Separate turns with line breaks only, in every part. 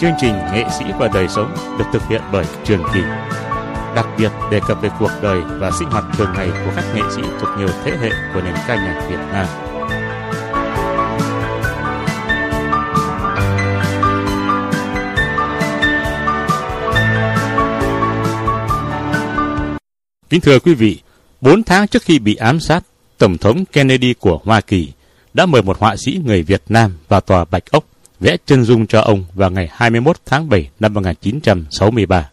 Chương trình Nghệ sĩ và đời sống được thực hiện bởi Trường Kỳ. Đặc biệt đề cập về cuộc đời và sinh hoạt thường ngày của các nghệ sĩ thuộc nhiều thế hệ của nền ca nhạc Việt Nam. Kính thưa quý vị, 4 tháng trước khi bị ám sát, Tổng thống Kennedy của Hoa Kỳ đã mời một họa sĩ người Việt Nam vào tòa Bạch Ốc vẽ chân dung cho ông vào ngày 21 tháng 7 năm 1963.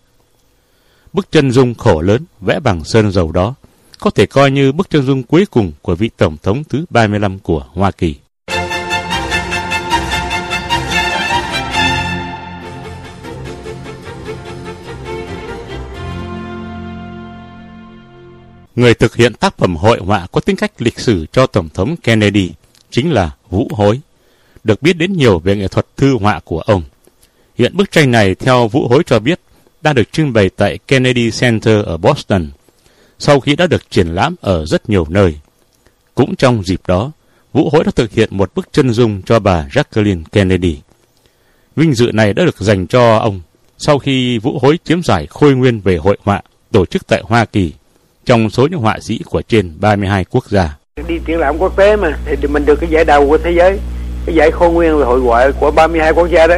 Bức chân dung khổ lớn vẽ bằng sơn dầu đó có thể coi như bức chân dung cuối cùng của vị Tổng thống thứ 35 của Hoa Kỳ. Người thực hiện tác phẩm hội họa có tính cách lịch sử cho Tổng thống Kennedy chính là Vũ Hối, được biết đến nhiều về nghệ thuật thư họa của ông. Hiện bức tranh này, theo Vũ Hối cho biết, đang được trưng bày tại Kennedy Center ở Boston, sau khi đã được triển lãm ở rất nhiều nơi. Cũng trong dịp đó, Vũ Hối đã thực hiện một bức chân dung cho bà Jacqueline Kennedy. Vinh dự này đã được dành cho ông sau khi Vũ Hối chiếm giải Khôi Nguyên về hội họa tổ chức tại Hoa Kỳ trong số những họa sĩ của trên 32 quốc gia.
Đi triển lãm quốc tế mà thì mình được cái giải đầu của thế giới, cái giải Khôi Nguyên về hội họa của 32 quốc gia đó.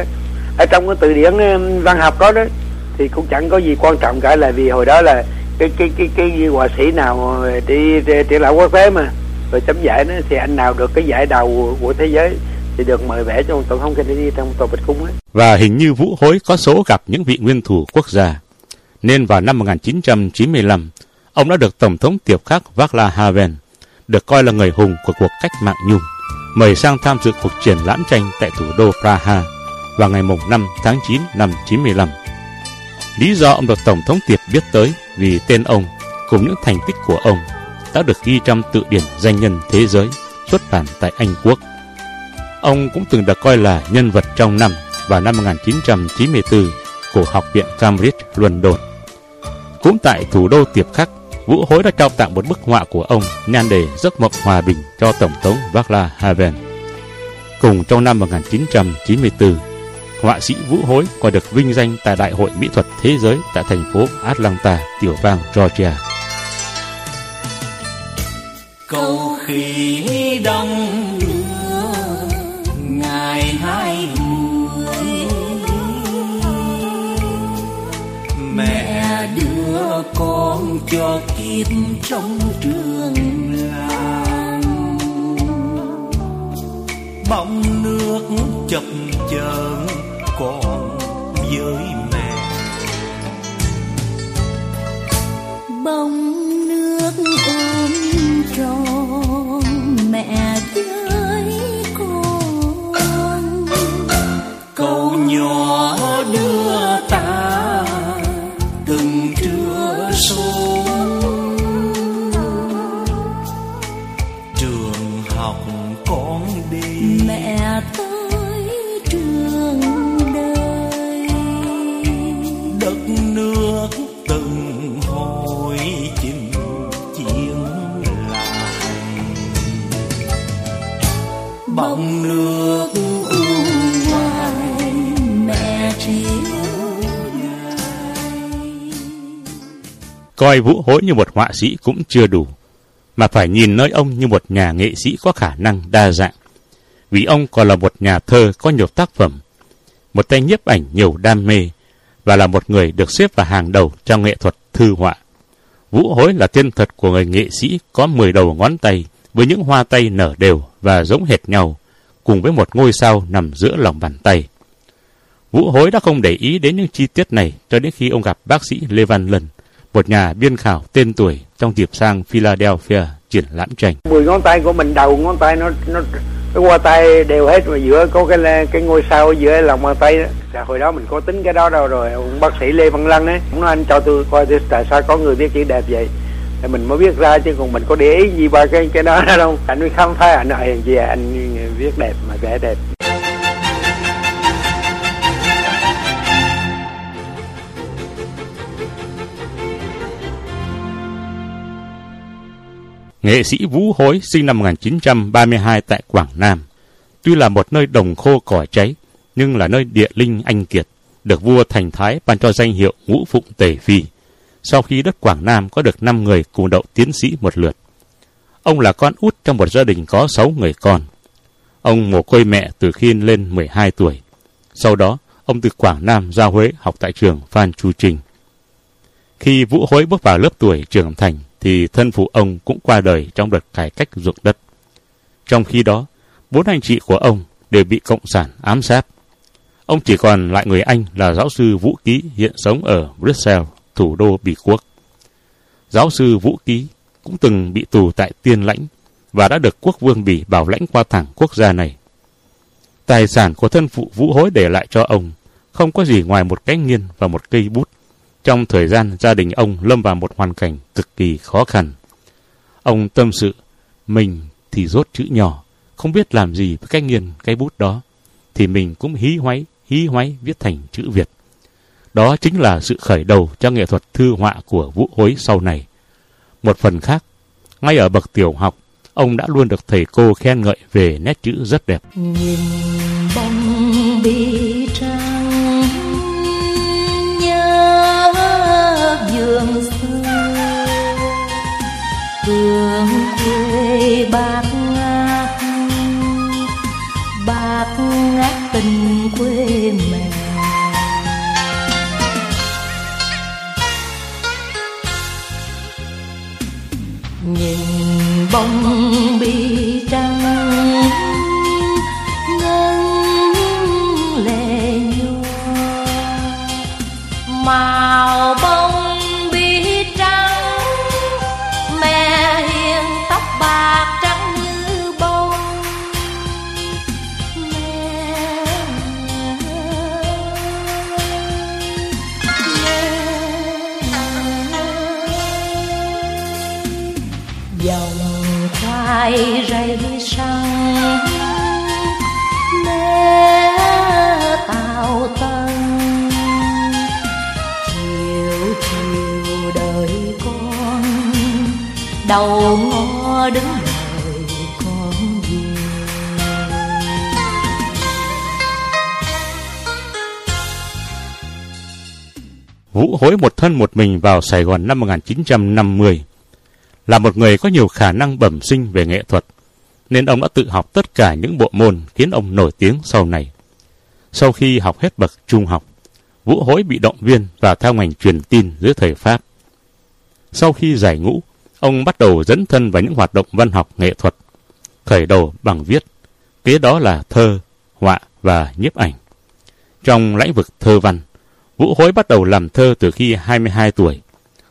Ở trong cái từ điển ờ, văn học đó đó thì cũng chẳng có gì quan trọng cả là vì hồi đó là cái cái cái cái, cái họa sĩ nào đi, triển lãm quốc tế mà rồi chấm giải nó thì anh nào được cái giải đầu của thế giới thì được mời vẽ cho tổng thống Kennedy trong tòa bạch cung ấy.
Và hình như Vũ Hối có số gặp những vị nguyên thủ quốc gia. Nên vào năm 1995, ông đã được Tổng thống tiệp khắc Václav Havel, được coi là người hùng của cuộc cách mạng Nhung, mời sang tham dự cuộc triển lãm tranh tại thủ đô Praha vào ngày 5 tháng 9 năm 95. Lý do ông được Tổng thống tiệp biết tới vì tên ông cùng những thành tích của ông đã được ghi trong tự điển danh nhân thế giới xuất bản tại Anh Quốc. Ông cũng từng được coi là nhân vật trong năm vào năm 1994 của Học viện Cambridge, London. Cũng tại thủ đô Tiệp Khắc, Vũ Hối đã trao tặng một bức họa của ông nhan đề Giấc mộng hòa bình cho Tổng thống Václav Havel. Cùng trong năm 1994, họa sĩ Vũ Hối còn được vinh danh tại Đại hội Mỹ thuật Thế giới tại thành phố Atlanta, tiểu bang Georgia.
Câu khí đông con cho kiếp trong trường làng. Bóng nước chập chờn còn với mẹ. Bóng
Coi Vũ Hối như một họa sĩ cũng chưa đủ, mà phải nhìn nơi ông như một nhà nghệ sĩ có khả năng đa dạng. Vì ông còn là một nhà thơ có nhiều tác phẩm, một tay nhiếp ảnh nhiều đam mê, và là một người được xếp vào hàng đầu trong nghệ thuật thư họa. Vũ Hối là tiên thật của người nghệ sĩ có 10 đầu ngón tay với những hoa tay nở đều và giống hệt nhau, cùng với một ngôi sao nằm giữa lòng bàn tay. Vũ Hối đã không để ý đến những chi tiết này cho đến khi ông gặp bác sĩ Lê Văn Lân, một nhà biên khảo tên tuổi trong dịp sang Philadelphia triển lãm tranh.
mười ngón tay của mình đầu ngón tay nó nó cái qua tay đều hết mà giữa có cái cái ngôi sao ở giữa lòng bàn tay đó. Dạ, hồi đó mình có tính cái đó đâu rồi. Ông bác sĩ Lê Văn Lân ấy cũng nói anh cho tôi coi tôi tại sao có người biết chữ đẹp vậy. Thì mình mới biết ra chứ còn mình có để ý gì ba cái cái đó đâu. Anh mới khám phá anh nói gì à, anh viết đẹp mà vẽ đẹp.
Nghệ sĩ Vũ Hối sinh năm 1932 tại Quảng Nam. Tuy là một nơi đồng khô cỏ cháy, nhưng là nơi địa linh anh kiệt, được vua Thành Thái ban cho danh hiệu Ngũ Phụng Tề Phi, sau khi đất Quảng Nam có được 5 người cùng đậu tiến sĩ một lượt. Ông là con út trong một gia đình có 6 người con. Ông mồ côi mẹ từ khi lên 12 tuổi. Sau đó, ông từ Quảng Nam ra Huế học tại trường Phan Chu Trinh. Khi Vũ Hối bước vào lớp tuổi trưởng thành, thì thân phụ ông cũng qua đời trong đợt cải cách ruộng đất. Trong khi đó, bốn anh chị của ông đều bị Cộng sản ám sát. Ông chỉ còn lại người anh là giáo sư Vũ Ký hiện sống ở Brussels, thủ đô Bỉ Quốc. Giáo sư Vũ Ký cũng từng bị tù tại Tiên Lãnh và đã được quốc vương Bỉ bảo lãnh qua thẳng quốc gia này. Tài sản của thân phụ Vũ Hối để lại cho ông không có gì ngoài một cái nghiên và một cây bút. Trong thời gian gia đình ông lâm vào một hoàn cảnh cực kỳ khó khăn. Ông tâm sự, mình thì rốt chữ nhỏ, không biết làm gì với cái nghiền cái bút đó, thì mình cũng hí hoáy, hí hoáy viết thành chữ Việt. Đó chính là sự khởi đầu cho nghệ thuật thư họa của Vũ Hối sau này. Một phần khác, ngay ở bậc tiểu học, ông đã luôn được thầy cô khen ngợi về nét chữ rất đẹp.
nhìn bóng bi trang đường xưa. Hương quê bạc ngát bạc ngát tình quê mẹ. Nhìn bóng đầu ngó đứng đợi con về
Vũ Hối một thân một mình vào Sài Gòn năm 1950. Là một người có nhiều khả năng bẩm sinh về nghệ thuật, nên ông đã tự học tất cả những bộ môn khiến ông nổi tiếng sau này. Sau khi học hết bậc trung học, Vũ Hối bị động viên và theo ngành truyền tin dưới thời Pháp. Sau khi giải ngũ, ông bắt đầu dấn thân vào những hoạt động văn học nghệ thuật, khởi đầu bằng viết, kế đó là thơ, họa và nhiếp ảnh. Trong lĩnh vực thơ văn, Vũ Hối bắt đầu làm thơ từ khi 22 tuổi.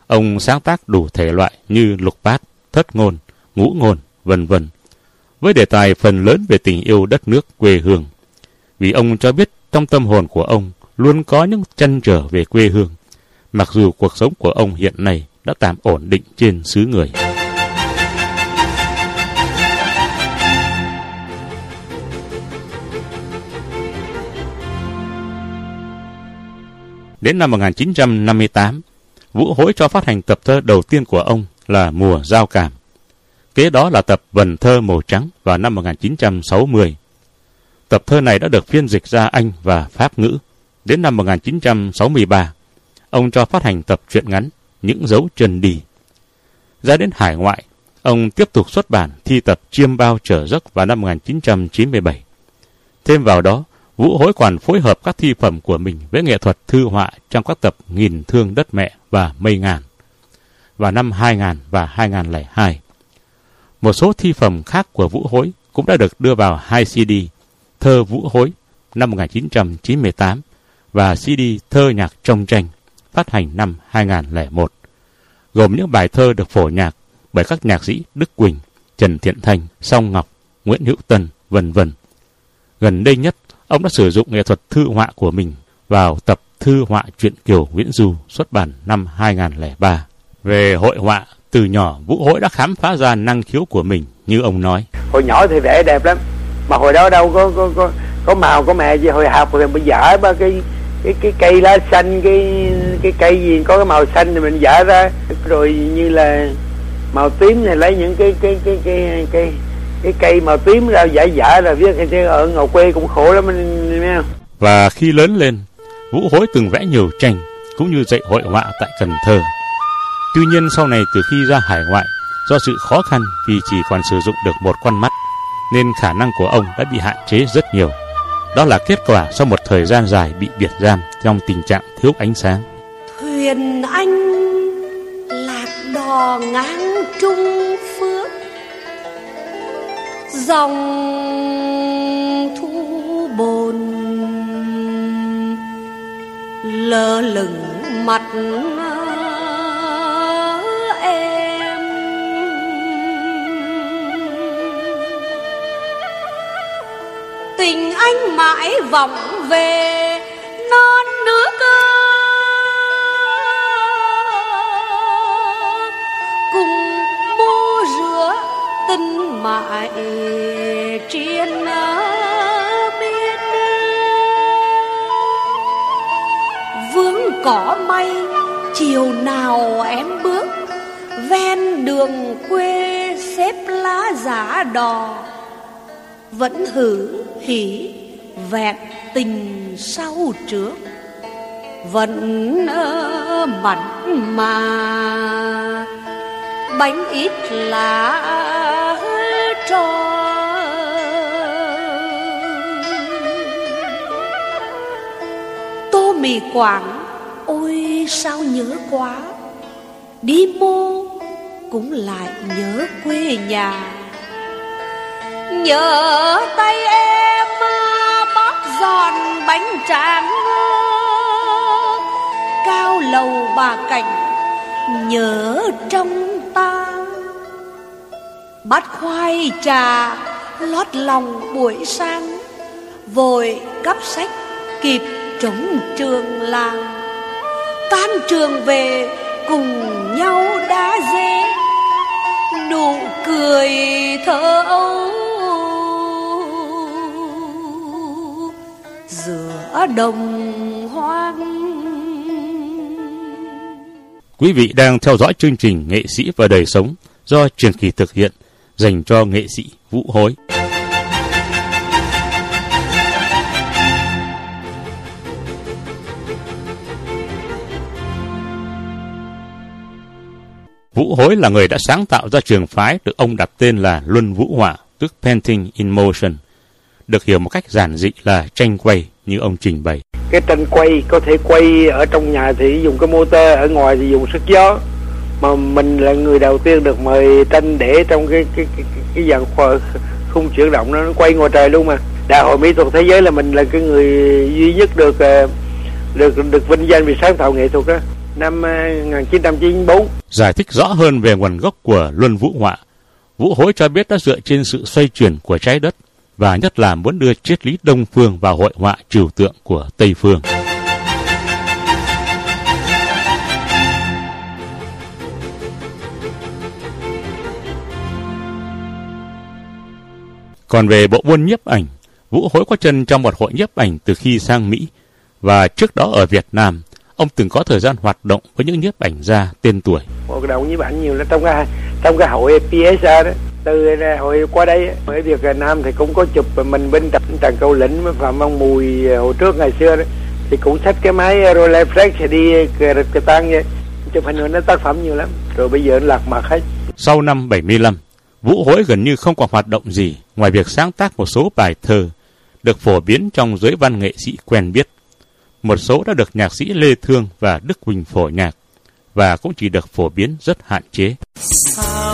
Ông sáng tác đủ thể loại như lục bát, thất ngôn, ngũ ngôn, vân vân, với đề tài phần lớn về tình yêu đất nước quê hương. Vì ông cho biết trong tâm hồn của ông luôn có những chăn trở về quê hương, mặc dù cuộc sống của ông hiện nay đã tạm ổn định trên xứ người. Đến năm 1958, Vũ Hối cho phát hành tập thơ đầu tiên của ông là Mùa Giao Cảm. Kế đó là tập Vần Thơ Màu Trắng vào năm 1960. Tập thơ này đã được phiên dịch ra Anh và Pháp ngữ. Đến năm 1963, ông cho phát hành tập truyện ngắn những dấu chân đi. Ra đến hải ngoại, ông tiếp tục xuất bản thi tập Chiêm bao trở giấc vào năm 1997. Thêm vào đó, Vũ Hối còn phối hợp các thi phẩm của mình với nghệ thuật thư họa trong các tập Nghìn Thương Đất Mẹ và Mây Ngàn vào năm 2000 và 2002. Một số thi phẩm khác của Vũ Hối cũng đã được đưa vào hai CD Thơ Vũ Hối năm 1998 và CD Thơ Nhạc Trong Tranh phát hành năm 2001, gồm những bài thơ được phổ nhạc bởi các nhạc sĩ Đức Quỳnh, Trần Thiện Thành, Song Ngọc, Nguyễn Hữu Tân, vân vân. Gần đây nhất, ông đã sử dụng nghệ thuật thư họa của mình vào tập Thư họa truyện Kiều Nguyễn Du xuất bản năm 2003. Về hội họa, từ nhỏ Vũ Hội đã khám phá ra năng khiếu của mình như ông nói.
hồi nhỏ thì vẽ đẹp lắm mà hồi đó đâu có có có, có màu có mẹ gì hồi học thì bây giờ ba cái cái cái cây lá xanh cái cái cây gì có cái màu xanh thì mình vẽ ra rồi như là màu tím thì lấy những cái cái cái cái cái cái cây màu tím ra vẽ vẽ rồi viết thì ở ngầu quê cũng khổ lắm anh biết không
Và khi lớn lên, Vũ Hối từng vẽ nhiều tranh, cũng như dạy hội họa tại Cần Thơ. Tuy nhiên sau này từ khi ra hải ngoại, do sự khó khăn vì chỉ còn sử dụng được một con mắt, nên khả năng của ông đã bị hạn chế rất nhiều. Đó là kết quả sau một thời gian dài bị biệt giam trong tình trạng thiếu ánh sáng.
Thuyền anh lạc đò ngang trung phước. Dòng thu bồn lơ lửng mặt em. Tình anh mãi vọng về mãi triền biết vướng cỏ mây, chiều nào em bước, ven đường quê xếp lá giả đò. Vẫn hử hỉ vẹn tình sau trước, vẫn mặn mà. Bánh ít là tô mì quảng, ôi sao nhớ quá. Đi mô cũng lại nhớ quê nhà. Nhớ tay em bóp giòn bánh tráng cao lầu bà cảnh nhớ trong ta bát khoai trà lót lòng buổi sáng, vội cắp sách kịp trống trường làng. Tan trường về cùng nhau đá dê nụ cười thơ ấu. Giữa đồng hoang.
Quý vị đang theo dõi chương trình Nghệ sĩ và đời sống do truyền kỳ thực hiện dành cho nghệ sĩ Vũ Hối. Vũ Hối là người đã sáng tạo ra trường phái được ông đặt tên là Luân Vũ Họa, tức Painting in Motion, được hiểu một cách giản dị là tranh quay như ông trình bày.
cái tranh quay có thể quay ở trong nhà thì dùng cái motor ở ngoài thì dùng sức gió mà mình là người đầu tiên được mời tranh để trong cái cái cái, cái, cái dàn khoa, khung chuyển động nó, nó quay ngoài trời luôn mà. Đại hội mỹ thuật thế giới là mình là cái người duy nhất được ờ, được được vinh danh vì sáng tạo nghệ thuật đó. Năm ờ, 1994
Giải thích rõ hơn về nguồn gốc của Luân Vũ Họa, Vũ Hối cho biết đã dựa trên sự xoay chuyển của trái đất và nhất là muốn đưa triết lý Đông Phương vào hội họa trừu tượng của Tây Phương. Còn về bộ môn nhiếp ảnh, Vũ Hối có chân trong một hội nhiếp ảnh từ khi sang Mỹ. Và trước đó ở Việt Nam, ông từng có thời gian hoạt động với những nhiếp ảnh gia tên tuổi.
hoạt động như bạn nhiều là trong cái trong cái hội PSA đó từ hội qua đây ở Việt Nam thì cũng có chụp mình bên tập Trần Cầu Lĩnh với Phạm Văn Mùi hồi trước ngày xưa đó. Thì cũng xách cái máy Rolex Flex thì đi cờ rịch cờ tăng vậy. Chụp hình nó tác phẩm nhiều lắm. Rồi bây giờ nó lạc mặt hết.
Sau năm 75, Vũ Hối gần như không còn hoạt động gì ngoài việc sáng tác một số bài thơ được phổ biến trong giới văn nghệ sĩ quen biết. Một số đã được nhạc sĩ Lê Thương và Đức Quỳnh phổ nhạc và cũng chỉ được phổ biến rất hạn chế.
sao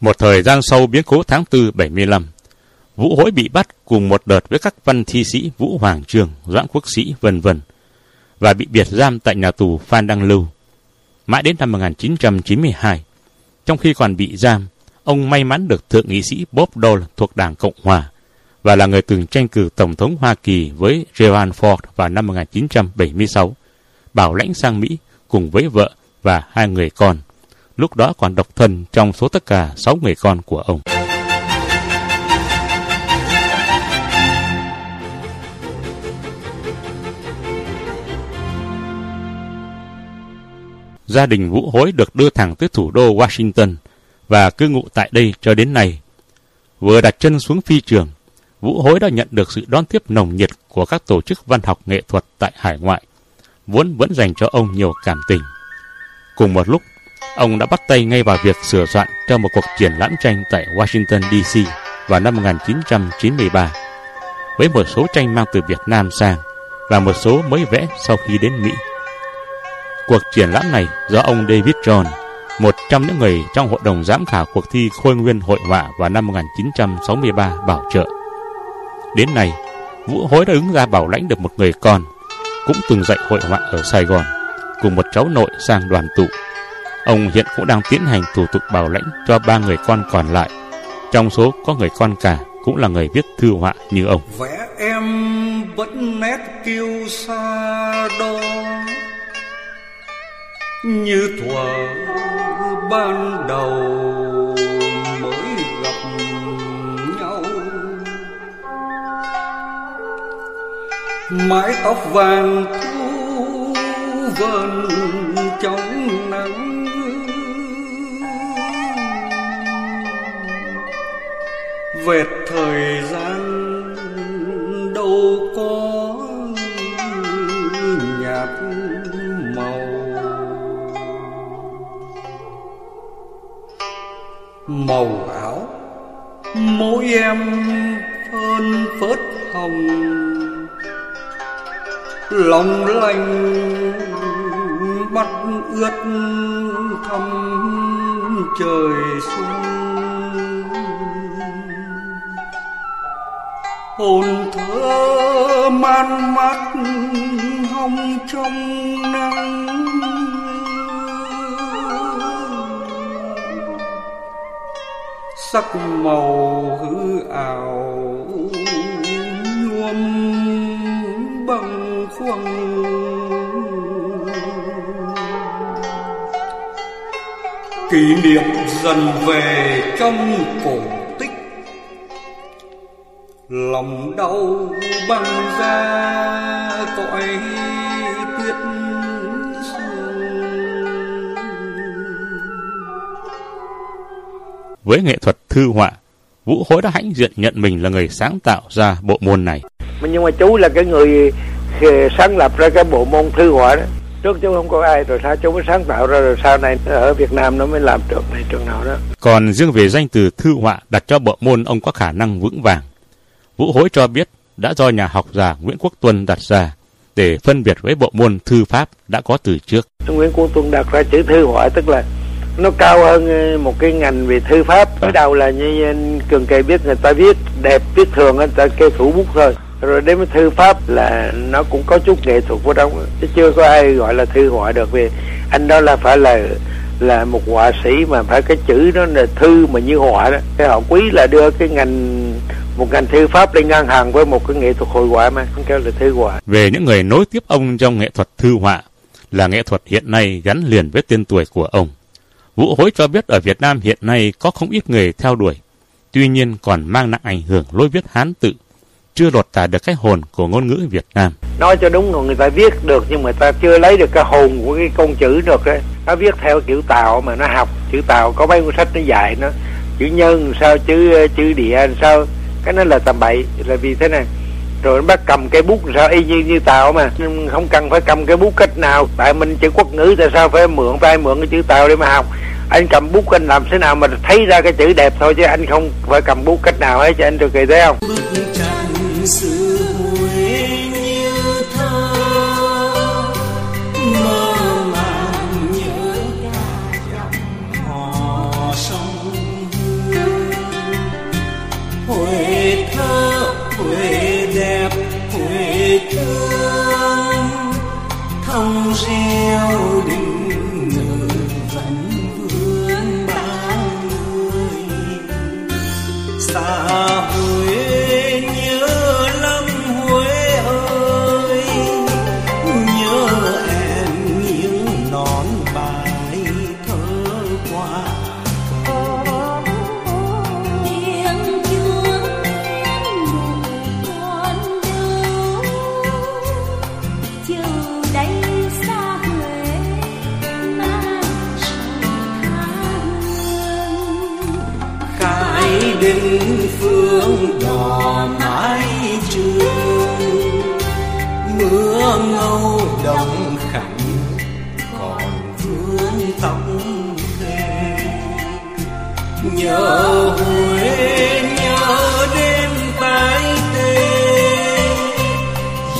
Một thời gian sau biến cố tháng 4 75, Vũ Hối bị bắt cùng một đợt với các văn thi sĩ Vũ Hoàng Trường, Doãn Quốc Sĩ, vân vân và bị biệt giam tại nhà tù Phan Đăng Lưu. Mãi đến năm 1992, trong khi còn bị giam, ông may mắn được thượng nghị sĩ Bob Dole thuộc Đảng Cộng Hòa và là người từng tranh cử Tổng thống Hoa Kỳ với Gerald Ford vào năm 1976, bảo lãnh sang Mỹ cùng với vợ và hai người con, lúc đó còn độc thân trong số tất cả sáu người con của ông. Gia đình Vũ Hối được đưa thẳng tới thủ đô Washington và cư ngụ tại đây cho đến nay. Vừa đặt chân xuống phi trường, Vũ Hối đã nhận được sự đón tiếp nồng nhiệt của các tổ chức văn học nghệ thuật tại hải ngoại, vốn vẫn dành cho ông nhiều cảm tình. Cùng một lúc, ông đã bắt tay ngay vào việc sửa soạn cho một cuộc triển lãm tranh tại Washington DC vào năm 1993, với một số tranh mang từ Việt Nam sang và một số mới vẽ sau khi đến Mỹ. Cuộc triển lãm này do ông David John, một trong những người trong hội đồng giám khảo cuộc thi Khôi Nguyên Hội họa vào năm 1963 bảo trợ. Đến nay, Vũ Hối đã ứng ra bảo lãnh được một người con, cũng từng dạy hội họa ở Sài Gòn, cùng một cháu nội sang đoàn tụ. Ông hiện cũng đang tiến hành thủ tục bảo lãnh cho ba người con còn lại. Trong số có người con cả cũng là người viết thư họa như ông.
vẽ em vẫn nét kiêu xa đó như thuở ban đầu mới gặp nhau mái tóc vàng thu vần trong nắng vệt thời gian đâu có nhạt màu. Màu áo, mỗi em phơn phớt hồng. Lòng lành bắt ướt thăm trời xuân. Hồn thơ man mắt hong trong nắng sắc màu hư ảo nhuộm bằng khoang kỷ niệm dần về trong cổ lòng đau băng ra cõi tuyết sương
Với nghệ thuật thư họa, Vũ Hối đã hãnh diện nhận mình là người sáng tạo ra bộ môn này.
Nhưng mà chú là cái người ờ, sáng lập ra cái bộ môn thư họa đó trước chú không có ai rồi sao chú mới sáng tạo ra rồi sau này ở Việt Nam nó mới làm trường này trường nào đó
Còn riêng về danh từ thư họa đặt cho bộ môn ông có khả năng vững vàng. Vũ Hối cho biết đã do nhà học giả Nguyễn Quốc Tuân đặt ra để phân biệt với bộ môn thư pháp đã có từ trước.
Nguyễn Quốc Tuân đặt ra chữ thư họa tức là nó cao hơn ờ, một cái ngành về thư pháp. Mới đầu là như anh cường kề biết người ta viết đẹp viết thường người ta kêu thủ bút thôi. Rồi đến với thư pháp là nó cũng có chút nghệ thuật vào trong chứ chưa có ai gọi là thư họa được vì anh đó là phải là là một họa sĩ mà phải cái chữ đó là thư mà như họa đó. Cái họ quý là đưa cái ngành một ngành thư pháp lên ngang hàng với một cái nghệ thuật hội họa mà không kêu là thư họa.
Về những người nối tiếp ông trong nghệ thuật thư họa là nghệ thuật hiện nay gắn liền với tên tuổi của ông. Vũ Hối cho biết ở Việt Nam hiện nay có không ít người theo đuổi, tuy nhiên còn mang nặng ảnh hưởng lối viết Hán tự, chưa lột tả được cái hồn của ngôn ngữ Việt Nam.
nói cho đúng rồi người ta viết được nhưng mà ta chưa lấy được cái hồn của cái con chữ được đấy nó viết theo chữ tàu mà nó học. Chữ tàu có mấy cuốn sách nó dạy nó. Chữ nhân sao chữ chữ địa sao cái nó là tầm bậy, là vì thế này. Rồi nó bắt cầm cái bút sao y như như tàu mà. Không cần phải cầm cái bút cách nào. Tại mình chữ quốc ngữ tại sao phải mượn tay mượn cái chữ tàu để mà học? Anh cầm bút anh làm thế nào mà thấy ra cái chữ đẹp thôi chứ anh không phải cầm bút cách nào hết cho anh được kỳ thấy không?
Mưa ngâu đồng khánh còn vương tóc thề nhớ Huế nhớ đêm tái tê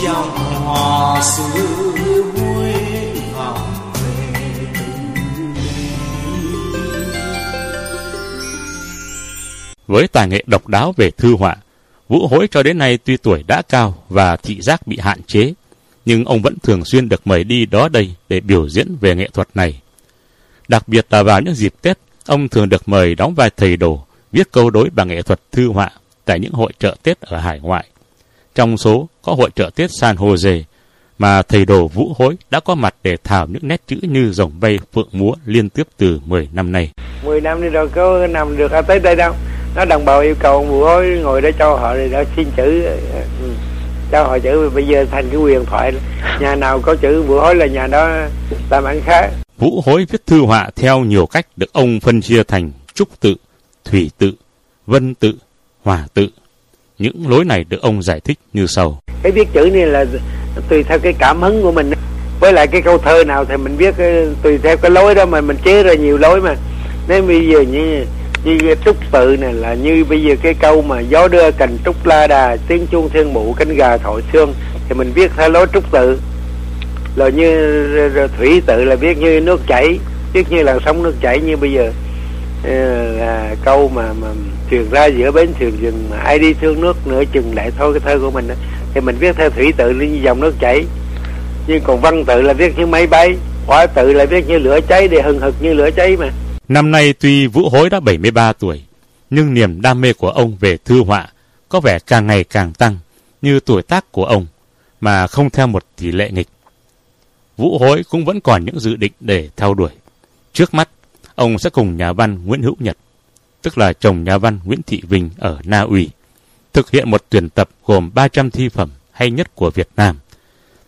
dòng hò xưa
Với tài nghệ độc đáo về thư họa, Vũ Hối cho đến nay tuy tuổi đã cao và thị giác bị hạn chế, nhưng ông vẫn thường xuyên được mời đi đó đây để biểu diễn về nghệ thuật này. Đặc biệt là vào những dịp Tết, ông thường được mời đóng vai thầy đồ, viết câu đối bằng nghệ thuật thư họa tại những hội trợ Tết ở hải ngoại. Trong số có hội trợ Tết San Jose, mà thầy đồ Vũ Hối đã có mặt để thảo những nét chữ như rồng bay phượng múa liên tiếp từ 10 năm nay.
10 năm đi rồi có nằm được à, tới đây đâu nó đồng bào yêu cầu Vũ hối ngồi đó cho họ rồi đã xin chữ ừ cho họ chữ bây giờ thành cái quyền thoại nhà nào có chữ vụ hối là nhà đó làm ăn khá
Vũ Hối viết thư họa theo nhiều cách được ông phân chia thành trúc tự, thủy tự, vân tự, hòa tự. Những lối này được ông giải thích như sau.
cái viết chữ này là tùy theo cái cảm hứng của mình với lại cái câu thơ nào thì mình viết tùy theo cái lối đó mà mình chế ra nhiều lối mà nếu bây giờ như như trúc tự này là như bây giờ cái câu mà gió đưa cành trúc la đà, tiếng chuông thiên mụ cánh gà thổi xương, thì mình viết theo lối trúc tự. Rồi như thủy tự là viết như nước chảy, viết như làn sóng nước chảy như bây giờ. Ờ, là câu mà mà thuyền ra giữa bến thuyền dừng mà ai đi thương nước nửa chừng lại thôi, cái thơ của mình đó. thì mình viết theo thủy tự như dòng nước chảy. Nhưng còn văn tự là viết như máy bay, hóa tự là viết như lửa cháy, để hừng hực như lửa cháy mà.
Năm nay tuy Vũ Hối đã 73 tuổi, nhưng niềm đam mê của ông về thư họa có vẻ càng ngày càng tăng như tuổi tác của ông mà không theo một tỷ lệ nghịch. Vũ Hối cũng vẫn còn những dự định để theo đuổi. Trước mắt, ông sẽ cùng nhà văn Nguyễn Hữu Nhật, tức là chồng nhà văn Nguyễn Thị Vinh ở Na Uy, thực hiện một tuyển tập gồm 300 thi phẩm hay nhất của Việt Nam,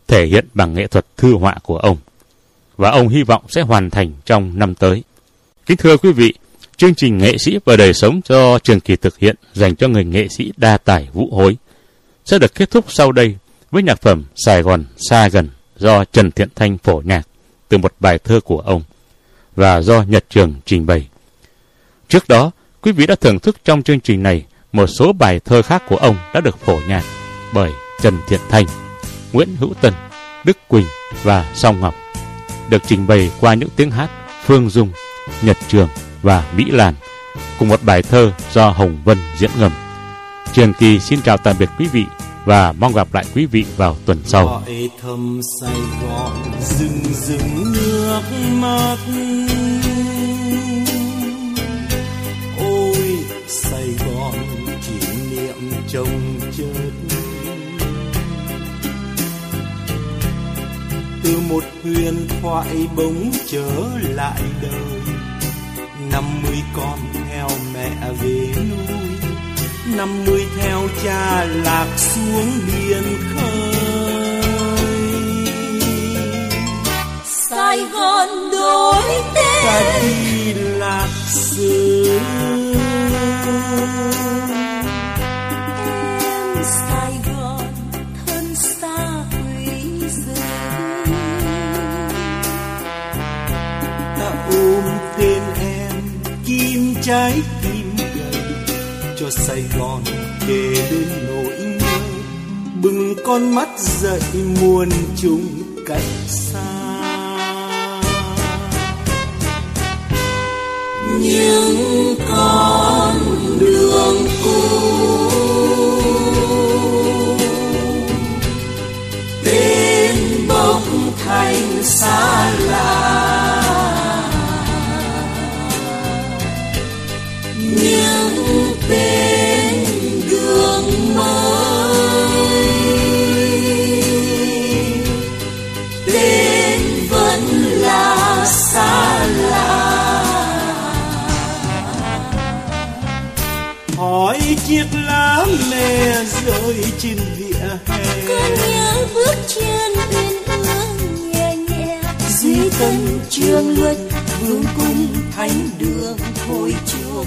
thể hiện bằng nghệ thuật thư họa của ông. Và ông hy vọng sẽ hoàn thành trong năm tới. Kính thưa quý vị, chương trình nghệ sĩ và đời sống do trường kỳ thực hiện dành cho người nghệ sĩ đa tài vũ hối sẽ được kết thúc sau đây với nhạc phẩm Sài Gòn xa gần do Trần Thiện Thanh phổ nhạc từ một bài thơ của ông và do Nhật Trường trình bày. Trước đó, quý vị đã thưởng thức trong chương trình này một số bài thơ khác của ông đã được phổ nhạc bởi Trần Thiện Thanh, Nguyễn Hữu Tân, Đức Quỳnh và Song Ngọc, được trình bày qua những tiếng hát Phương Dung, Nhật Trường và Mỹ Lan, cùng một bài thơ do Hồng Vân diễn ngầm. Trường Kỳ xin chào tạm biệt quý vị và mong gặp lại quý vị vào tuần sau.
gọi thầm Sài Gòn rừng rừng nước mắt ôi Sài Gòn kỷ niệm trông chơi từ một huyền thoại bỗng trở lại đời. Năm mươi con theo mẹ về nuôi năm mươi theo cha lạc xuống biển khơi.
Sài Gòn đổi tên.
Ta đi lạc xứ trái tim gần cho Sài Gòn kể đến nỗi nhớ. Bừng con mắt dậy muôn trùng cách xa.
Những con tân trường vương cung thánh đường hồi chuông